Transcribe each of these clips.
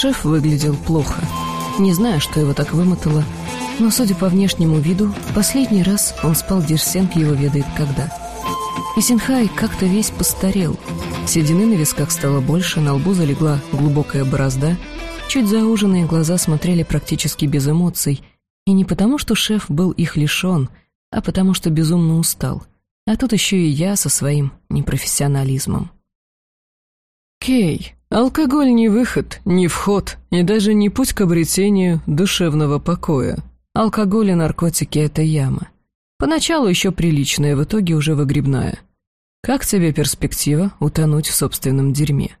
Шеф выглядел плохо. Не знаю, что его так вымотало, но, судя по внешнему виду, последний раз он спал Дерсенк его ведает когда. И Синхай как-то весь постарел. Седины на висках стало больше, на лбу залегла глубокая борозда, чуть зауженные глаза смотрели практически без эмоций, и не потому, что шеф был их лишен, а потому, что безумно устал. А тут еще и я со своим непрофессионализмом. «Кей, алкоголь не выход, не вход и даже не путь к обретению душевного покоя. Алкоголь и наркотики — это яма. Поначалу еще приличная, в итоге уже выгребная. Как тебе перспектива утонуть в собственном дерьме?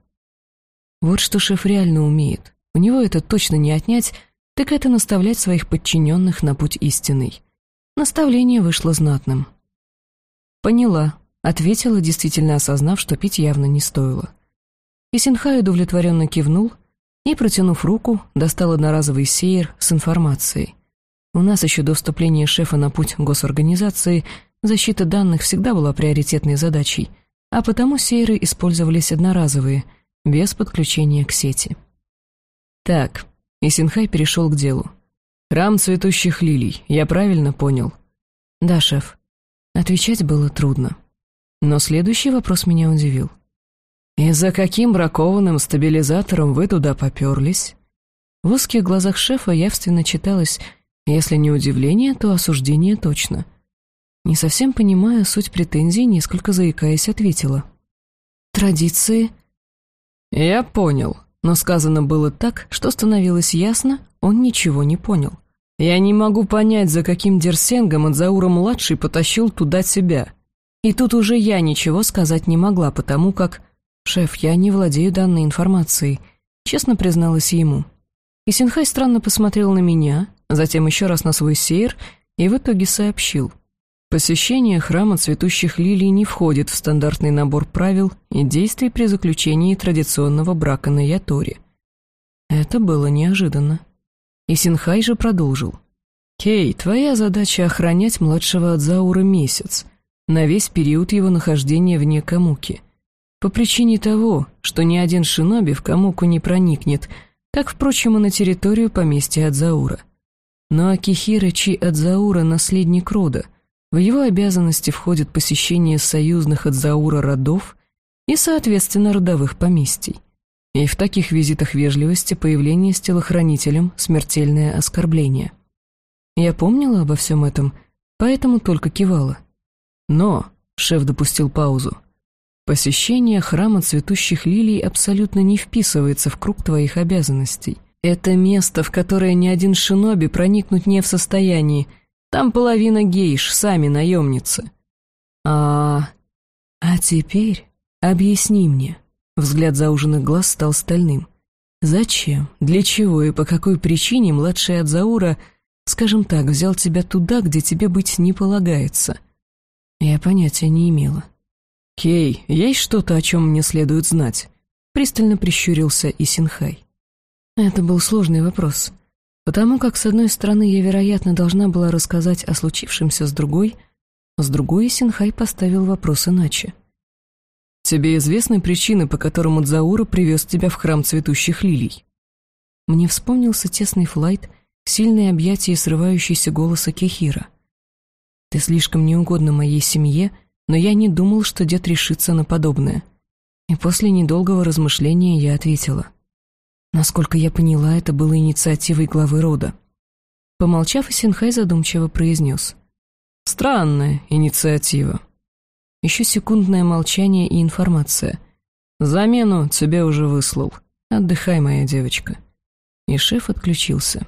Вот что шеф реально умеет. У него это точно не отнять, так это наставлять своих подчиненных на путь истинный. Наставление вышло знатным. «Поняла», — ответила, действительно осознав, что пить явно не стоило. И Синхай удовлетворенно кивнул и, протянув руку, достал одноразовый сейер с информацией. У нас еще до вступления шефа на путь госорганизации защита данных всегда была приоритетной задачей, а потому сейры использовались одноразовые, без подключения к сети. Так, и Синхай перешел к делу. «Храм цветущих лилий, я правильно понял?» «Да, шеф». Отвечать было трудно. Но следующий вопрос меня удивил. «И за каким бракованным стабилизатором вы туда поперлись?» В узких глазах шефа явственно читалось если не удивление, то осуждение точно. Не совсем понимая суть претензий, несколько заикаясь, ответила. «Традиции?» «Я понял», но сказано было так, что становилось ясно, он ничего не понял. «Я не могу понять, за каким Дерсенгом Адзаура-младший потащил туда себя. И тут уже я ничего сказать не могла, потому как... Шеф, я не владею данной информацией», честно призналась ему. И Синхай странно посмотрел на меня, затем еще раз на свой сейр и в итоге сообщил. Посещение храма цветущих лилий не входит в стандартный набор правил и действий при заключении традиционного брака на Яторе. Это было неожиданно. И Синхай же продолжил. «Кей, твоя задача охранять младшего Адзаура месяц, на весь период его нахождения вне Камуки. По причине того, что ни один шиноби в Камуку не проникнет, как, впрочем, и на территорию поместья Адзаура. Но Акихира Чи Адзаура — наследник рода. В его обязанности входит посещение союзных Адзаура родов и, соответственно, родовых поместий. И в таких визитах вежливости появление с телохранителем — смертельное оскорбление. Я помнила обо всем этом, поэтому только кивала. Но, шеф допустил паузу, посещение храма цветущих лилий абсолютно не вписывается в круг твоих обязанностей. Это место, в которое ни один шиноби проникнуть не в состоянии. Там половина гейш, сами наемницы. А... А теперь объясни мне. Взгляд зауженных глаз стал стальным. Зачем, для чего и по какой причине младший от Заура, скажем так, взял тебя туда, где тебе быть не полагается? Я понятия не имела. «Кей, есть что-то, о чем мне следует знать?» Пристально прищурился и Синхай. Это был сложный вопрос, потому как, с одной стороны, я, вероятно, должна была рассказать о случившемся с другой, с другой Синхай поставил вопрос иначе. «Тебе известны причины, по которым Адзаура привез тебя в храм цветущих лилий?» Мне вспомнился тесный флайт, сильное объятие и срывающийся голос Акихира. «Ты слишком неугодна моей семье, но я не думал, что дед решится на подобное». И после недолгого размышления я ответила — Насколько я поняла, это было инициативой главы рода. Помолчав, Синхай задумчиво произнес. «Странная инициатива». Еще секундное молчание и информация. «Замену тебе уже выслал. Отдыхай, моя девочка». И шеф отключился.